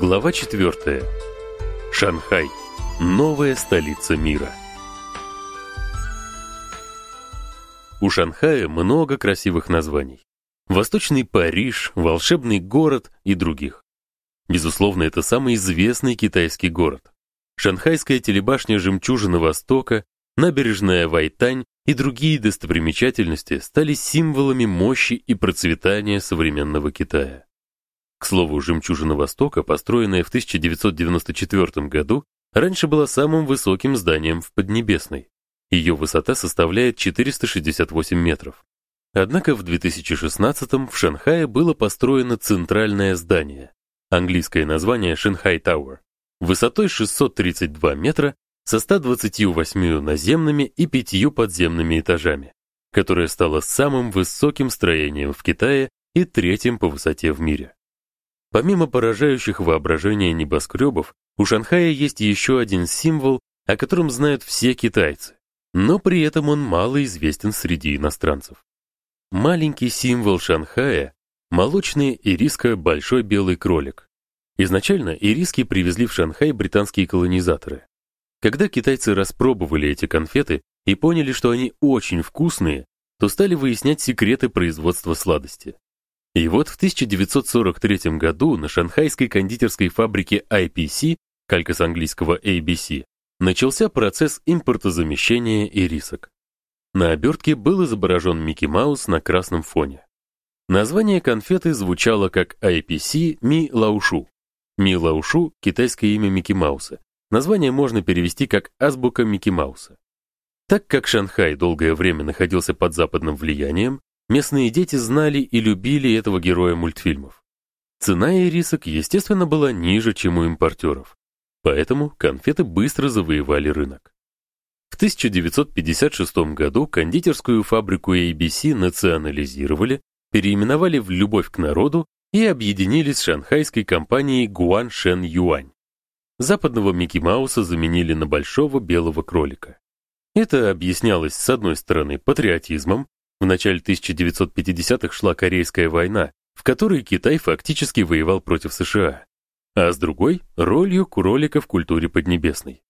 Глава 4. Шанхай. Новая столица мира. У Шанхая много красивых названий. Восточный Париж, волшебный город и других. Безусловно, это самый известный китайский город. Шанхайская телебашня Жемчужина Востока, набережная Вайтань и другие достопримечательности стали символами мощи и процветания современного Китая. К слову, жемчужина Востока, построенная в 1994 году, раньше была самым высоким зданием в Поднебесной. Ее высота составляет 468 метров. Однако в 2016 в Шанхае было построено центральное здание, английское название Шанхай Тауэр, высотой 632 метра со 128 наземными и пятью подземными этажами, которое стало самым высоким строением в Китае и третьим по высоте в мире. Помимо поражающих воображение небоскребов, у Шанхая есть еще один символ, о котором знают все китайцы, но при этом он мало известен среди иностранцев. Маленький символ Шанхая молочный ириска большой белый кролик. Изначально ириски привезли в Шанхай британские колонизаторы. Когда китайцы распробовали эти конфеты и поняли, что они очень вкусные, то стали выяснять секреты производства сладости. И вот в 1943 году на шанхайской кондитерской фабрике IPC, калька с английского ABC, начался процесс импортозамещения ирисок. На обертке был изображен Микки Маус на красном фоне. Название конфеты звучало как IPC Ми Лаушу. Ми Лаушу китайское имя Микки Мауса. Название можно перевести как азбука Микки Мауса. Так как Шанхай долгое время находился под западным влиянием, Местные дети знали и любили этого героя мультфильмов. Цена ирисок, естественно, была ниже, чем у импортеров. Поэтому конфеты быстро завоевали рынок. В 1956 году кондитерскую фабрику ABC национализировали, переименовали в Любовь к народу и объединили с шанхайской компанией Guanshen Юань. Западного Микки Мауса заменили на большого белого кролика. Это объяснялось с одной стороны патриотизмом, в начале 1950-х шла Корейская война, в которой Китай фактически воевал против США, а с другой ролью кролика в культуре поднебесной.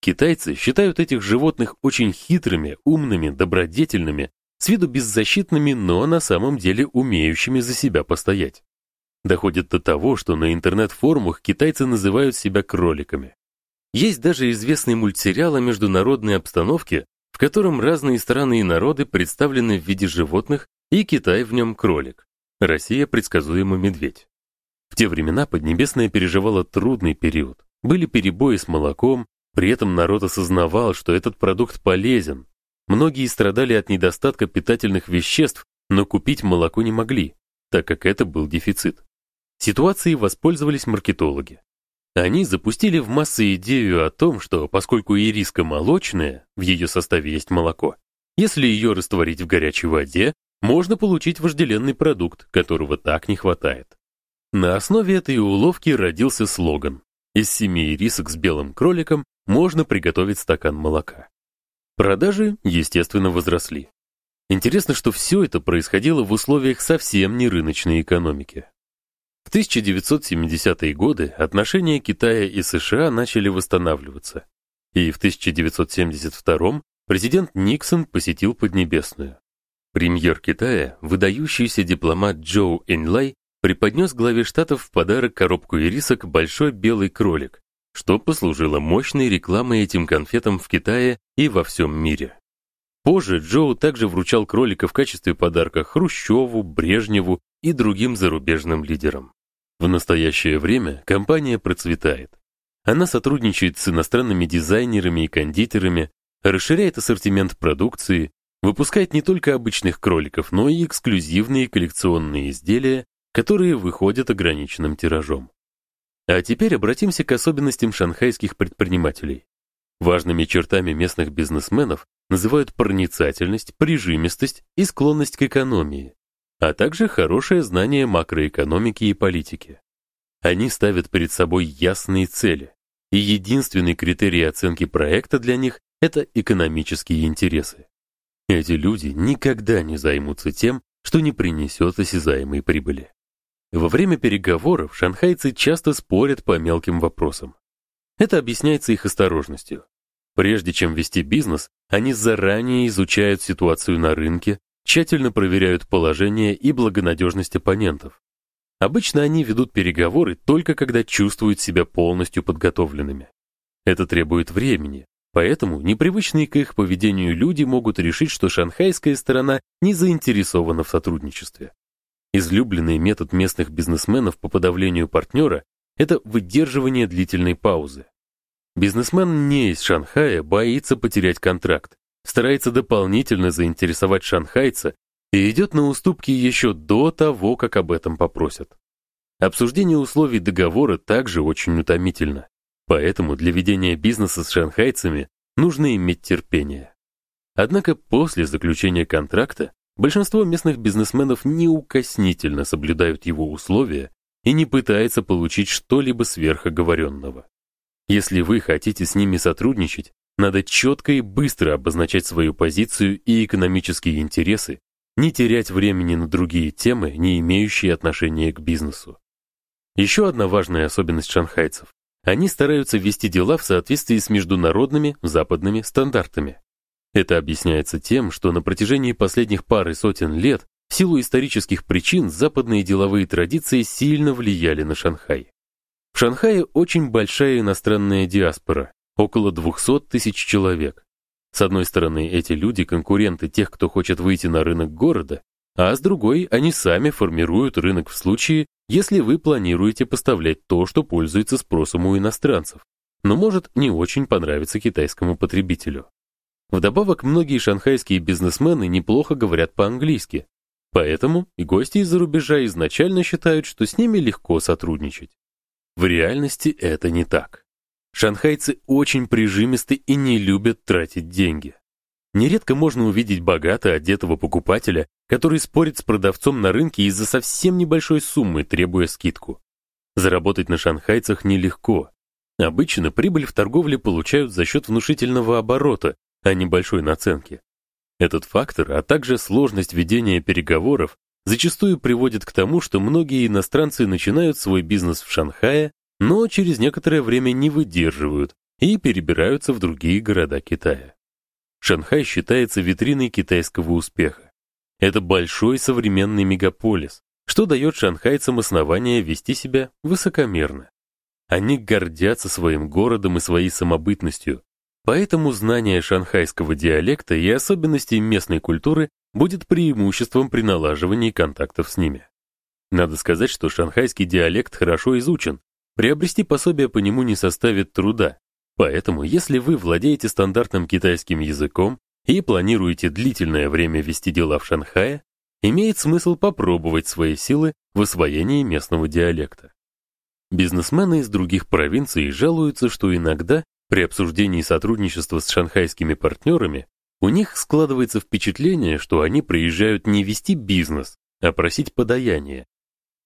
Китайцы считают этих животных очень хитрыми, умными, добродетельными, с виду беззащитными, но на самом деле умеющими за себя постоять. Доходит до того, что на интернет-форумах китайцы называют себя кроликами. Есть даже известный мультсериал о международной обстановке, котором разные страны и народы представлены в виде животных, и Китай в нем кролик. Россия предсказуемо медведь. В те времена Поднебесная переживала трудный период. Были перебои с молоком, при этом народ осознавал, что этот продукт полезен. Многие страдали от недостатка питательных веществ, но купить молоко не могли, так как это был дефицит. Ситуацией воспользовались маркетологи. Они запустили в массы идею о том, что поскольку ириска молочная, в ее составе есть молоко, если ее растворить в горячей воде, можно получить вожделенный продукт, которого так не хватает. На основе этой уловки родился слоган: из семи ирисок с белым кроликом можно приготовить стакан молока. Продажи, естественно, возросли. Интересно, что все это происходило в условиях совсем не рыночной экономики. В 1970-е годы отношения Китая и США начали восстанавливаться, и в 1972 президент Никсон посетил Поднебесную. Премьер Китая, выдающийся дипломат Джоу Эньлай, преподнес главе штатов в подарок коробку ирисок большой белый кролик, что послужило мощной рекламой этим конфетам в Китае и во всем мире. Позже Джоу также вручал кролика в качестве подарка Хрущеву, Брежневу и другим зарубежным лидерам. В настоящее время компания процветает. Она сотрудничает с иностранными дизайнерами и кондитерами, расширяет ассортимент продукции, выпускает не только обычных кроликов, но и эксклюзивные коллекционные изделия, которые выходят ограниченным тиражом. А теперь обратимся к особенностям шанхайских предпринимателей. Важными чертами местных бизнесменов называют проницательность, прижимистость и склонность к экономии а также хорошее знание макроэкономики и политики. Они ставят перед собой ясные цели, и единственный критерий оценки проекта для них это экономические интересы. Эти люди никогда не займутся тем, что не принесет осязаемой прибыли. Во время переговоров шанхайцы часто спорят по мелким вопросам. Это объясняется их осторожностью. Прежде чем вести бизнес, они заранее изучают ситуацию на рынке, тщательно проверяют положение и благонадежность оппонентов. Обычно они ведут переговоры только когда чувствуют себя полностью подготовленными. Это требует времени, поэтому непривычные к их поведению люди могут решить, что шанхайская сторона не заинтересована в сотрудничестве. Излюбленный метод местных бизнесменов по подавлению партнера – это выдерживание длительной паузы. Бизнесмен не из Шанхая боится потерять контракт, старается дополнительно заинтересовать шанхайца и идет на уступки еще до того, как об этом попросят. Обсуждение условий договора также очень утомительно, поэтому для ведения бизнеса с шанхайцами нужно иметь терпение. Однако после заключения контракта большинство местных бизнесменов неукоснительно соблюдают его условия и не пытаются получить что-либо сверхоговоренного. Если вы хотите с ними сотрудничать, надо четко и быстро обозначать свою позицию и экономические интересы, не терять времени на другие темы, не имеющие отношения к бизнесу. Еще одна важная особенность шанхайцев. Они стараются вести дела в соответствии с международными западными стандартами. Это объясняется тем, что на протяжении последних пары сотен лет в силу исторических причин западные деловые традиции сильно влияли на Шанхай. В Шанхае очень большая иностранная диаспора, около 200 тысяч человек. С одной стороны, эти люди конкуренты тех, кто хочет выйти на рынок города, а с другой, они сами формируют рынок в случае, если вы планируете поставлять то, что пользуется спросом у иностранцев, но может не очень понравиться китайскому потребителю. Вдобавок, многие шанхайские бизнесмены неплохо говорят по-английски, поэтому и гости из-за рубежа изначально считают, что с ними легко сотрудничать. В реальности это не так. Шанхайцы очень прижимисты и не любят тратить деньги. Нередко можно увидеть богато одетого покупателя, который спорит с продавцом на рынке из-за совсем небольшой суммы, требуя скидку. Заработать на шанхайцах нелегко. Обычно прибыль в торговле получают за счет внушительного оборота, а не большой наценки. Этот фактор, а также сложность ведения переговоров зачастую приводит к тому, что многие иностранцы начинают свой бизнес в Шанхае но через некоторое время не выдерживают и перебираются в другие города Китая. Шанхай считается витриной китайского успеха. Это большой современный мегаполис, что дает шанхайцам основание вести себя высокомерно. Они гордятся своим городом и своей самобытностью, поэтому знание шанхайского диалекта и особенностей местной культуры будет преимуществом при налаживании контактов с ними. Надо сказать, что шанхайский диалект хорошо изучен, Приобрести пособие по нему не составит труда. Поэтому, если вы владеете стандартным китайским языком и планируете длительное время вести дела в Шанхае, имеет смысл попробовать свои силы в освоении местного диалекта. Бизнесмены из других провинций жалуются, что иногда при обсуждении сотрудничества с шанхайскими партнерами у них складывается впечатление, что они приезжают не вести бизнес, а просить подаяние.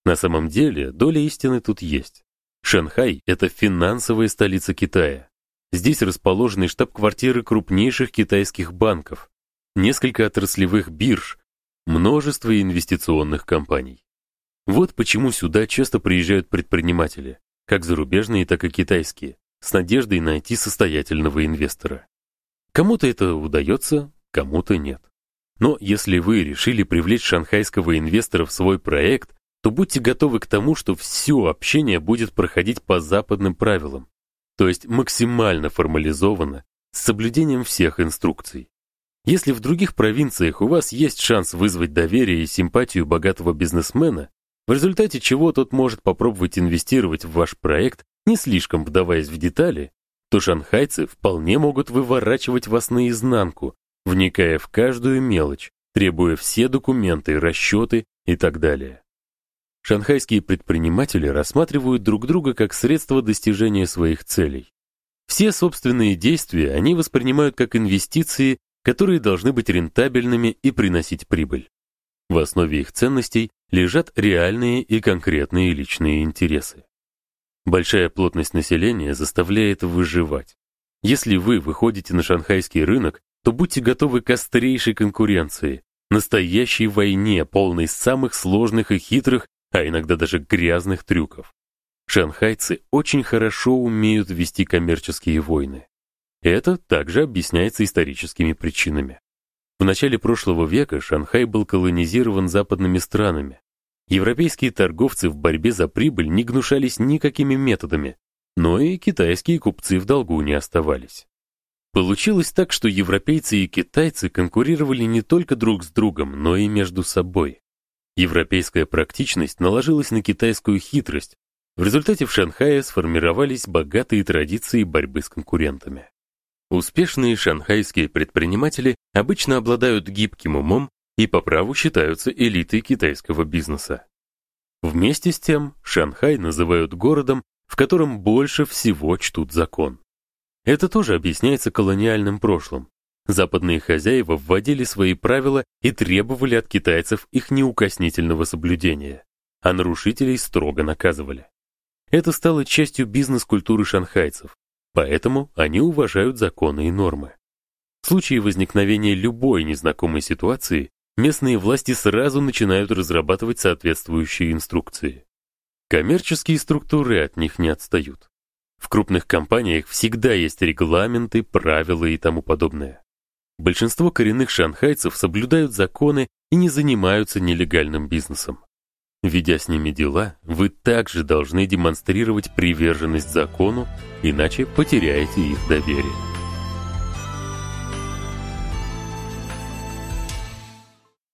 На самом деле, доля истины тут есть. Шанхай это финансовая столица Китая. Здесь расположены штаб-квартиры крупнейших китайских банков, несколько отраслевых бирж, множество инвестиционных компаний. Вот почему сюда часто приезжают предприниматели, как зарубежные, так и китайские, с надеждой найти состоятельного инвестора. Кому-то это удается, кому-то нет. Но если вы решили привлечь шанхайского инвестора в свой проект, то будьте готовы к тому, что все общение будет проходить по западным правилам, то есть максимально формализованно, с соблюдением всех инструкций. Если в других провинциях у вас есть шанс вызвать доверие и симпатию богатого бизнесмена, в результате чего тот может попробовать инвестировать в ваш проект, не слишком вдаваясь в детали, то шанхайцы вполне могут выворачивать вас наизнанку, вникая в каждую мелочь, требуя все документы, расчеты и так далее. Шанхайские предприниматели рассматривают друг друга как средство достижения своих целей. Все собственные действия они воспринимают как инвестиции, которые должны быть рентабельными и приносить прибыль. В основе их ценностей лежат реальные и конкретные личные интересы. Большая плотность населения заставляет выживать. Если вы выходите на шанхайский рынок, то будьте готовы к острейшей конкуренции, настоящей войне, полной самых сложных и хитрых а иногда даже грязных трюков. Шанхайцы очень хорошо умеют вести коммерческие войны. Это также объясняется историческими причинами. В начале прошлого века Шанхай был колонизирован западными странами. Европейские торговцы в борьбе за прибыль не гнушались никакими методами, но и китайские купцы в долгу не оставались. Получилось так, что европейцы и китайцы конкурировали не только друг с другом, но и между собой. Европейская практичность наложилась на китайскую хитрость. В результате в Шанхае сформировались богатые традиции борьбы с конкурентами. Успешные шанхайские предприниматели обычно обладают гибким умом и по праву считаются элитой китайского бизнеса. Вместе с тем, Шанхай называют городом, в котором больше всего чтут закон. Это тоже объясняется колониальным прошлым. Западные хозяева вводили свои правила и требовали от китайцев их неукоснительного соблюдения, а нарушителей строго наказывали. Это стало частью бизнес-культуры шанхайцев, поэтому они уважают законы и нормы. В случае возникновения любой незнакомой ситуации, местные власти сразу начинают разрабатывать соответствующие инструкции. Коммерческие структуры от них не отстают. В крупных компаниях всегда есть регламенты, правила и тому подобное. Большинство коренных шанхайцев соблюдают законы и не занимаются нелегальным бизнесом. Ведя с ними дела, вы также должны демонстрировать приверженность закону, иначе потеряете их доверие.